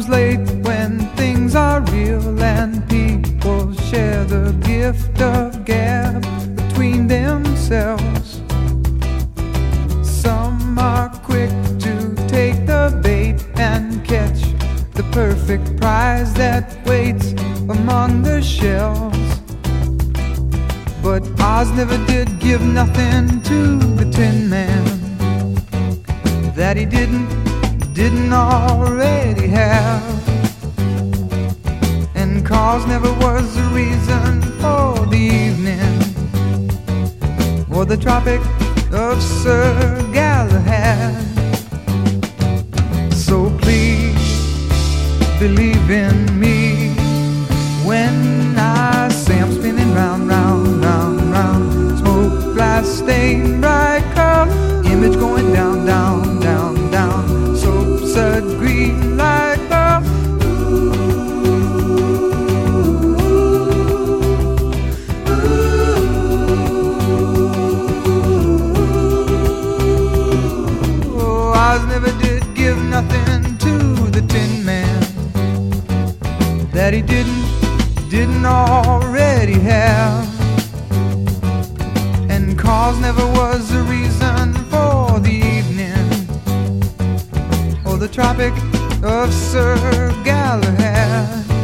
Sometimes late when things are real and people share the gift of gab between themselves. Some are quick to take the bait and catch the perfect prize that waits among the shells. But Oz never did give nothing to the Tin Man that he didn't, didn't already have. And cause never was the reason for the evening or the Tropic of Sir Galahad. That he didn't, didn't already have. And cause never was a reason for the evening or the Tropic of Sir Galahad.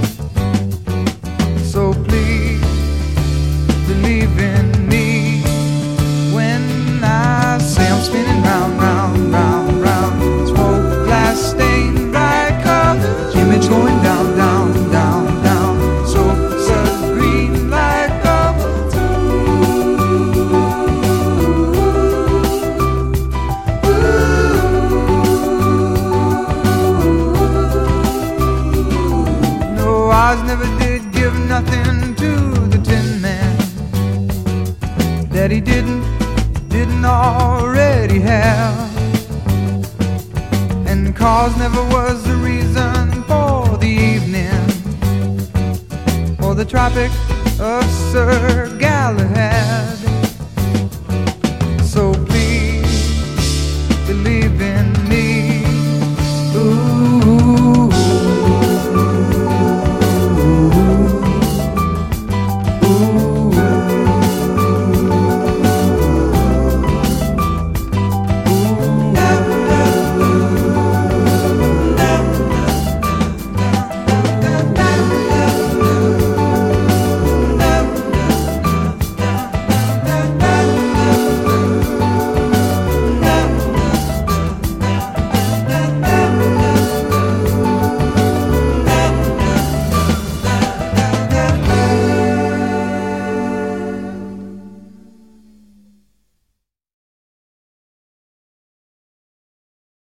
Oz never did give nothing to the Tin Man that he didn't, didn't already have. And cause never was the reason for the evening or the Tropic of Sir Galahad. So please believe in me.